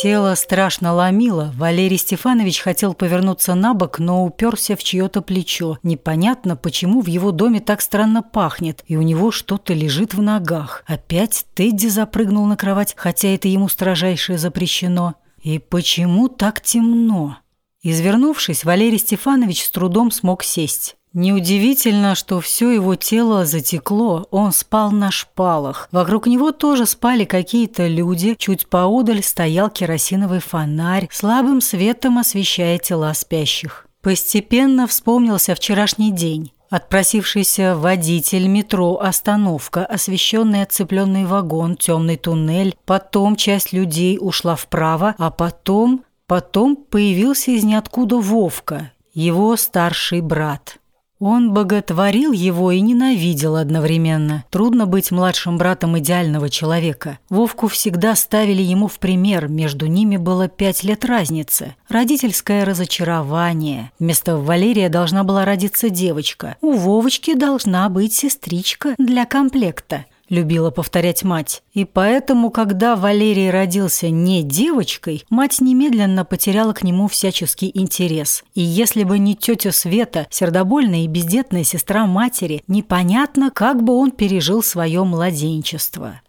Тело страшно ломило. Валерий Стефанович хотел повернуться на бок, но уперся в чье-то плечо. Непонятно, почему в его доме так странно пахнет, и у него что-то лежит в ногах. Опять Тедди запрыгнул на кровать, хотя это ему строжайшее запрещено. И почему так темно? Извернувшись, Валерий Стефанович с трудом смог сесть. Неудивительно, что все его тело затекло, он спал на шпалах. Вокруг него тоже спали какие-то люди, чуть поодаль стоял керосиновый фонарь, слабым светом освещая тела спящих. Постепенно вспомнился вчерашний день. Отпросившийся водитель метро, остановка, освещенный оцепленный вагон, темный туннель, потом часть людей ушла вправо, а потом... Потом появился из ниоткуда Вовка, его старший брат. Он боготворил его и ненавидел одновременно. Трудно быть младшим братом идеального человека. Вовку всегда ставили ему в пример, между ними было пять лет разницы. Родительское разочарование. Вместо Валерия должна была родиться девочка. У Вовочки должна быть сестричка для комплекта любила повторять мать. И поэтому, когда Валерий родился не девочкой, мать немедленно потеряла к нему всяческий интерес. И если бы не тетя Света, сердобольная и бездетная сестра матери, непонятно, как бы он пережил свое младенчество.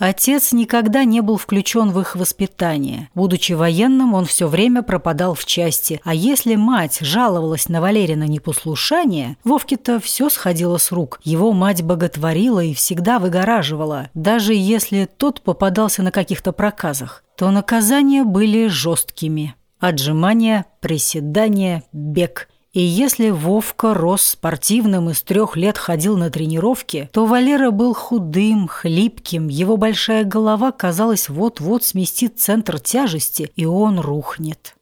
Отец никогда не был включен в их воспитание. Будучи военным, он все время пропадал в части, а если мать жаловалась на Валерина непослушание, Вовке-то все сходило с рук. Его мать боготворила и всегда выгораживала. Даже если тот попадался на каких-то проказах, то наказания были жесткими. Отжимания, приседания, бег – и если Вовка рос спортивным и с трех лет ходил на тренировки, то Валера был худым, хлипким, его большая голова, казалось, вот-вот сместит центр тяжести, и он рухнет.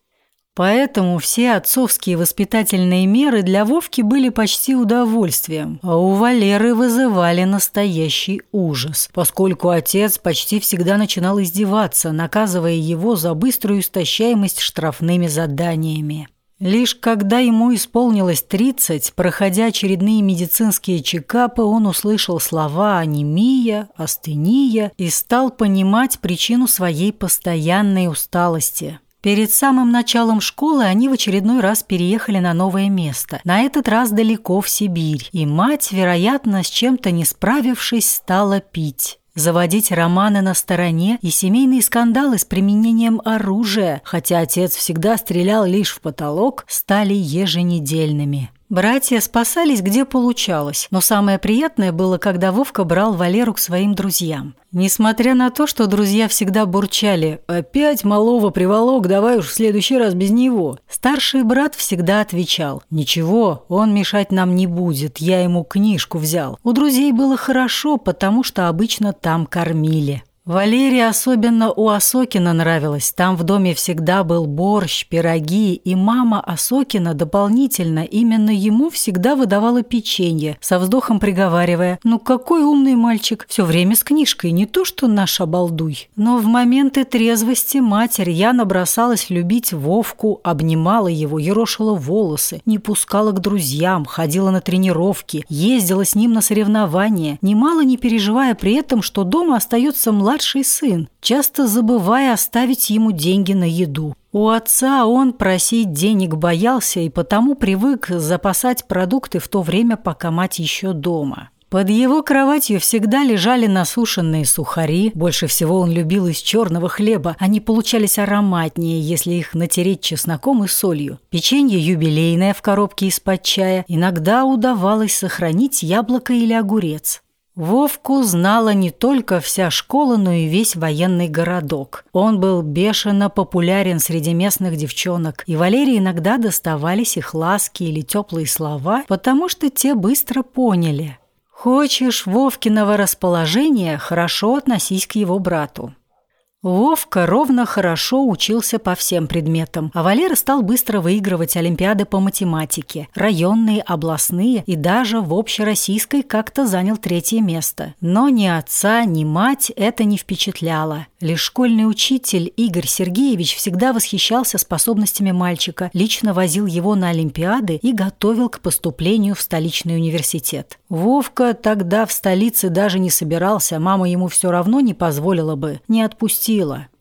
Поэтому все отцовские воспитательные меры для Вовки были почти удовольствием, а у Валеры вызывали настоящий ужас, поскольку отец почти всегда начинал издеваться, наказывая его за быструю истощаемость штрафными заданиями. Лишь когда ему исполнилось 30, проходя очередные медицинские чекапы, он услышал слова анемия, астения и стал понимать причину своей постоянной усталости. Перед самым началом школы они в очередной раз переехали на новое место, на этот раз далеко в Сибирь, и мать, вероятно, с чем-то не справившись, стала пить заводить романы на стороне и семейные скандалы с применением оружия, хотя отец всегда стрелял лишь в потолок, стали еженедельными. Братья спасались где получалось, но самое приятное было, когда Вовка брал Валеру к своим друзьям. Несмотря на то, что друзья всегда бурчали «Опять малого приволок, давай уж в следующий раз без него», старший брат всегда отвечал «Ничего, он мешать нам не будет, я ему книжку взял». У друзей было хорошо, потому что обычно там кормили. Валерии особенно у Осокина нравилось. Там в доме всегда был борщ, пироги, и мама Осокина дополнительно именно ему всегда выдавала печенье, со вздохом приговаривая «Ну какой умный мальчик, все время с книжкой, не то что наш обалдуй». Но в моменты трезвости матерь Яна бросалась любить Вовку, обнимала его, ерошила волосы, не пускала к друзьям, ходила на тренировки, ездила с ним на соревнования, немало не переживая при этом, что дома остается младший младший сын, часто забывая оставить ему деньги на еду. У отца он просить денег боялся и потому привык запасать продукты в то время, пока мать еще дома. Под его кроватью всегда лежали насушенные сухари. Больше всего он любил из черного хлеба. Они получались ароматнее, если их натереть чесноком и солью. Печенье юбилейное в коробке из-под чая. Иногда удавалось сохранить яблоко или огурец. Вовку знала не только вся школа, но и весь военный городок. Он был бешено популярен среди местных девчонок, и Валерии иногда доставались их ласки или теплые слова, потому что те быстро поняли. Хочешь Вовкиного расположения, хорошо относись к его брату. Вовка ровно хорошо учился по всем предметам, а Валера стал быстро выигрывать олимпиады по математике, районные, областные и даже в общероссийской как-то занял третье место. Но ни отца, ни мать это не впечатляло. Лишь школьный учитель Игорь Сергеевич всегда восхищался способностями мальчика, лично возил его на олимпиады и готовил к поступлению в столичный университет. Вовка тогда в столице даже не собирался, мама ему все равно не позволила бы, не отпустила.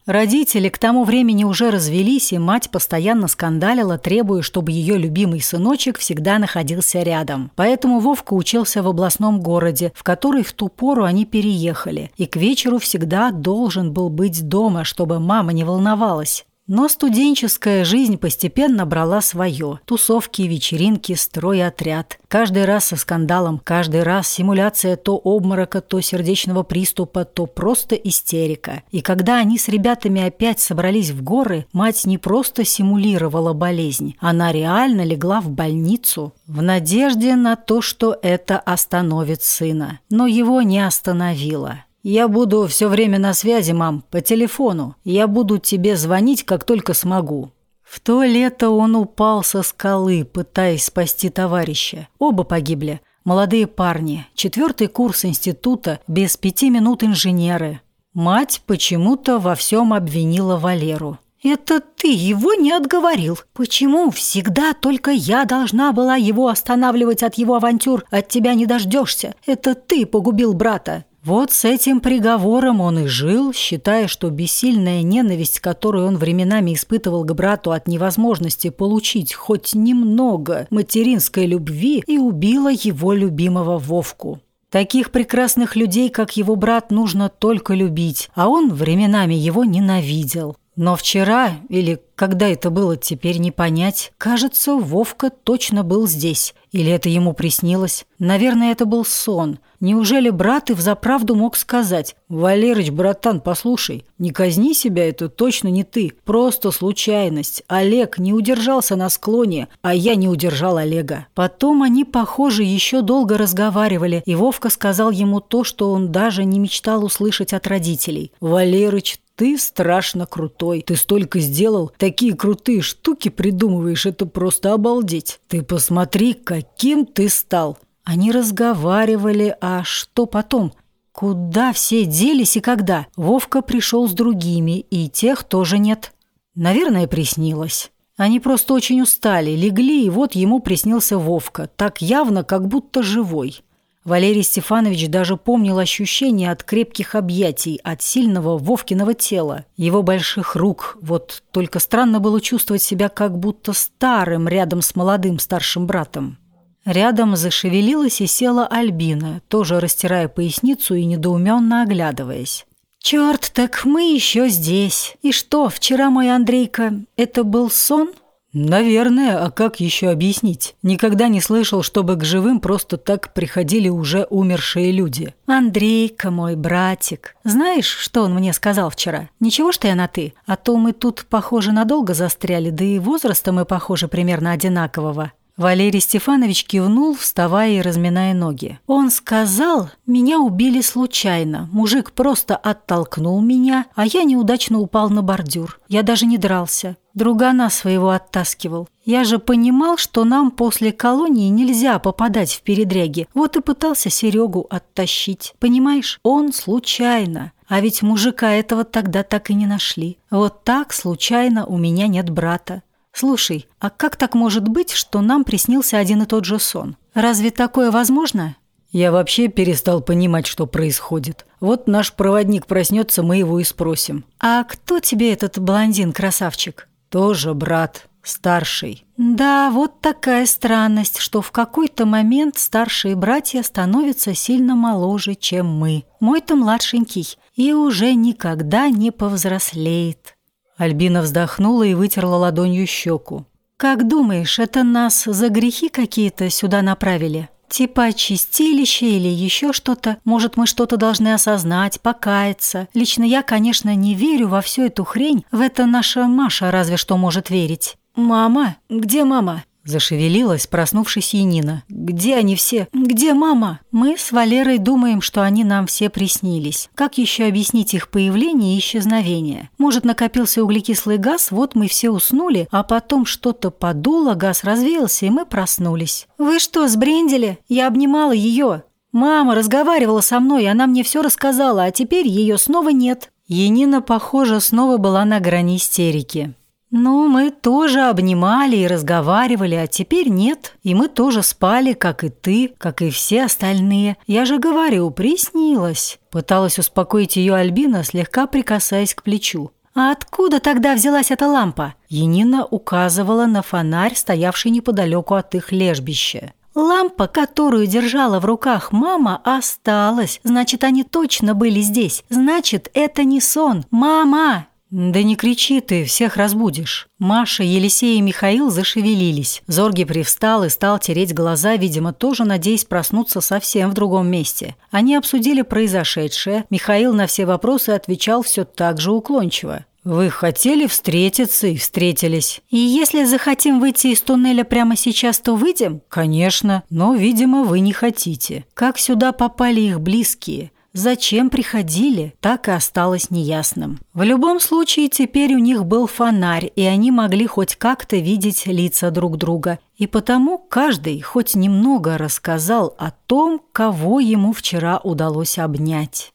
Родители к тому времени уже развелись, и мать постоянно скандалила, требуя, чтобы ее любимый сыночек всегда находился рядом. Поэтому Вовка учился в областном городе, в который в ту пору они переехали, и к вечеру всегда должен был быть дома, чтобы мама не волновалась. Но студенческая жизнь постепенно брала свое. Тусовки, вечеринки, строй отряд. Каждый раз со скандалом, каждый раз симуляция то обморока, то сердечного приступа, то просто истерика. И когда они с ребятами опять собрались в горы, мать не просто симулировала болезнь, она реально легла в больницу в надежде на то, что это остановит сына. Но его не остановило. «Я буду все время на связи, мам, по телефону. Я буду тебе звонить, как только смогу». В то лето он упал со скалы, пытаясь спасти товарища. Оба погибли. Молодые парни. Четвертый курс института, без пяти минут инженеры. Мать почему-то во всем обвинила Валеру. «Это ты его не отговорил. Почему всегда только я должна была его останавливать от его авантюр? От тебя не дождешься. Это ты погубил брата. Вот с этим приговором он и жил, считая, что бессильная ненависть, которую он временами испытывал к брату от невозможности получить хоть немного материнской любви, и убила его любимого Вовку. Таких прекрасных людей, как его брат, нужно только любить, а он временами его ненавидел. Но вчера, или когда это было, теперь не понять, кажется, Вовка точно был здесь. Или это ему приснилось? Наверное, это был сон. Неужели брат и взаправду мог сказать «Валерыч, братан, послушай, не казни себя, это точно не ты. Просто случайность. Олег не удержался на склоне, а я не удержал Олега». Потом они, похоже, еще долго разговаривали, и Вовка сказал ему то, что он даже не мечтал услышать от родителей. «Валерыч, ты страшно крутой. Ты столько сделал, такие крутые штуки придумываешь, это просто обалдеть. Ты посмотри, каким ты стал. Они разговаривали, а что потом? Куда все делись и когда? Вовка пришел с другими, и тех тоже нет. Наверное, приснилось. Они просто очень устали, легли, и вот ему приснился Вовка, так явно, как будто живой. Валерий Стефанович даже помнил ощущение от крепких объятий, от сильного Вовкиного тела, его больших рук. Вот только странно было чувствовать себя как будто старым рядом с молодым старшим братом. Рядом зашевелилась и села Альбина, тоже растирая поясницу и недоуменно оглядываясь. «Черт, так мы еще здесь. И что, вчера мой Андрейка, это был сон?» «Наверное, а как еще объяснить? Никогда не слышал, чтобы к живым просто так приходили уже умершие люди». «Андрейка, мой братик, знаешь, что он мне сказал вчера? Ничего, что я на «ты», а то мы тут, похоже, надолго застряли, да и возраста мы, похоже, примерно одинакового». Валерий Стефанович кивнул, вставая и разминая ноги. «Он сказал, меня убили случайно. Мужик просто оттолкнул меня, а я неудачно упал на бордюр. Я даже не дрался. Другана своего оттаскивал. Я же понимал, что нам после колонии нельзя попадать в передряги. Вот и пытался Серегу оттащить. Понимаешь, он случайно. А ведь мужика этого тогда так и не нашли. Вот так случайно у меня нет брата. «Слушай, а как так может быть, что нам приснился один и тот же сон? Разве такое возможно?» Я вообще перестал понимать, что происходит. Вот наш проводник проснется, мы его и спросим. «А кто тебе этот блондин-красавчик?» «Тоже брат, старший». «Да, вот такая странность, что в какой-то момент старшие братья становятся сильно моложе, чем мы. Мой-то младшенький и уже никогда не повзрослеет». Альбина вздохнула и вытерла ладонью щеку. «Как думаешь, это нас за грехи какие-то сюда направили? Типа чистилище или еще что-то? Может, мы что-то должны осознать, покаяться? Лично я, конечно, не верю во всю эту хрень. В это наша Маша разве что может верить». «Мама? Где мама?» Зашевелилась, проснувшись Янина. «Где они все? Где мама?» «Мы с Валерой думаем, что они нам все приснились. Как еще объяснить их появление и исчезновение? Может, накопился углекислый газ, вот мы все уснули, а потом что-то подуло, газ развеялся, и мы проснулись». «Вы что, сбрендили? Я обнимала ее. Мама разговаривала со мной, она мне все рассказала, а теперь ее снова нет». Янина, похоже, снова была на грани истерики. «Ну, мы тоже обнимали и разговаривали, а теперь нет. И мы тоже спали, как и ты, как и все остальные. Я же говорю, приснилось». Пыталась успокоить ее Альбина, слегка прикасаясь к плечу. «А откуда тогда взялась эта лампа?» Енина указывала на фонарь, стоявший неподалеку от их лежбища. Лампа, которую держала в руках мама, осталась. Значит, они точно были здесь. Значит, это не сон. Мама! «Да не кричи ты, всех разбудишь». Маша, Елисей и Михаил зашевелились. Зорги привстал и стал тереть глаза, видимо, тоже надеясь проснуться совсем в другом месте. Они обсудили произошедшее. Михаил на все вопросы отвечал все так же уклончиво. «Вы хотели встретиться и встретились». «И если захотим выйти из туннеля прямо сейчас, то выйдем?» «Конечно, но, видимо, вы не хотите». Как сюда попали их близкие? Зачем приходили, так и осталось неясным. В любом случае, теперь у них был фонарь, и они могли хоть как-то видеть лица друг друга. И потому каждый хоть немного рассказал о том, кого ему вчера удалось обнять.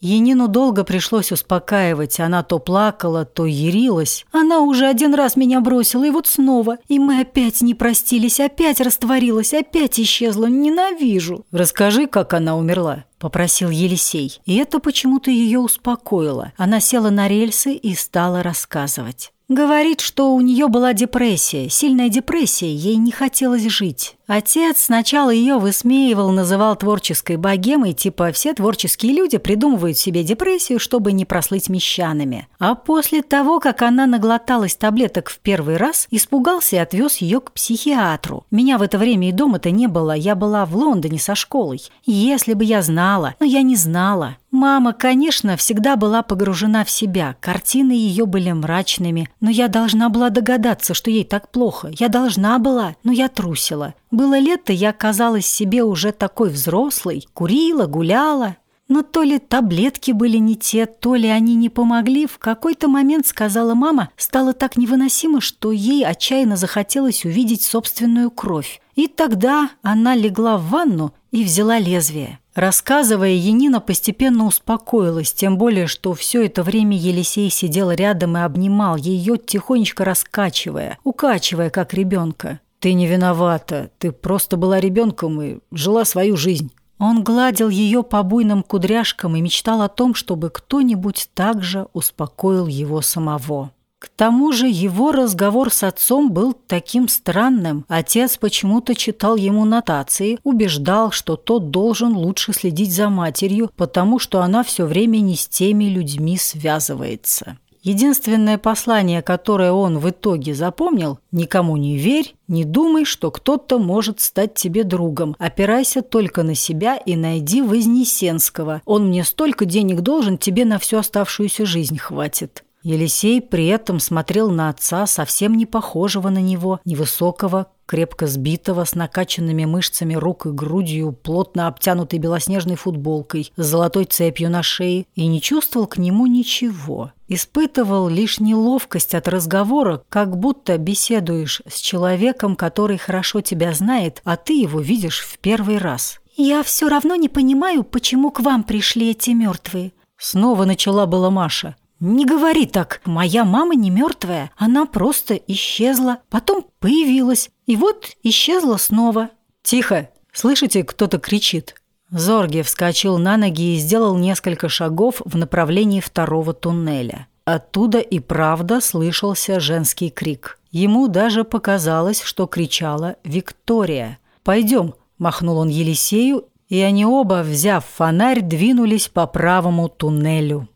Енину долго пришлось успокаивать. Она то плакала, то ярилась. Она уже один раз меня бросила, и вот снова. И мы опять не простились, опять растворилась, опять исчезла. Ненавижу. Расскажи, как она умерла попросил Елисей. И это почему-то ее успокоило. Она села на рельсы и стала рассказывать. Говорит, что у нее была депрессия, сильная депрессия, ей не хотелось жить. Отец сначала ее высмеивал, называл творческой богемой, типа все творческие люди придумывают себе депрессию, чтобы не прослыть мещанами. А после того, как она наглоталась таблеток в первый раз, испугался и отвез ее к психиатру. Меня в это время и дома-то не было, я была в Лондоне со школой. Если бы я знала, но я не знала. Мама, конечно, всегда была погружена в себя, картины ее были мрачными, но я должна была догадаться, что ей так плохо. Я должна была, но я трусила. Было лето, я казалась себе уже такой взрослой, курила, гуляла. Но то ли таблетки были не те, то ли они не помогли, в какой-то момент, сказала мама, стало так невыносимо, что ей отчаянно захотелось увидеть собственную кровь. И тогда она легла в ванну и взяла лезвие. Рассказывая, Енина постепенно успокоилась, тем более, что все это время Елисей сидел рядом и обнимал ее, тихонечко раскачивая, укачивая, как ребенка. «Ты не виновата, ты просто была ребенком и жила свою жизнь». Он гладил ее по буйным кудряшкам и мечтал о том, чтобы кто-нибудь также успокоил его самого. К тому же его разговор с отцом был таким странным. Отец почему-то читал ему нотации, убеждал, что тот должен лучше следить за матерью, потому что она все время не с теми людьми связывается. Единственное послание, которое он в итоге запомнил – никому не верь, не думай, что кто-то может стать тебе другом. Опирайся только на себя и найди Вознесенского. Он мне столько денег должен, тебе на всю оставшуюся жизнь хватит. Елисей при этом смотрел на отца, совсем не похожего на него, невысокого, крепко сбитого, с накачанными мышцами рук и грудью, плотно обтянутой белоснежной футболкой, с золотой цепью на шее, и не чувствовал к нему ничего. Испытывал лишь неловкость от разговора, как будто беседуешь с человеком, который хорошо тебя знает, а ты его видишь в первый раз. «Я все равно не понимаю, почему к вам пришли эти мертвые», Снова начала была Маша. «Не говори так. Моя мама не мертвая. Она просто исчезла, потом появилась, и вот исчезла снова». «Тихо! Слышите, кто-то кричит?» Зорги вскочил на ноги и сделал несколько шагов в направлении второго туннеля. Оттуда и правда слышался женский крик. Ему даже показалось, что кричала Виктория. «Пойдем», – махнул он Елисею, и они оба, взяв фонарь, двинулись по правому туннелю.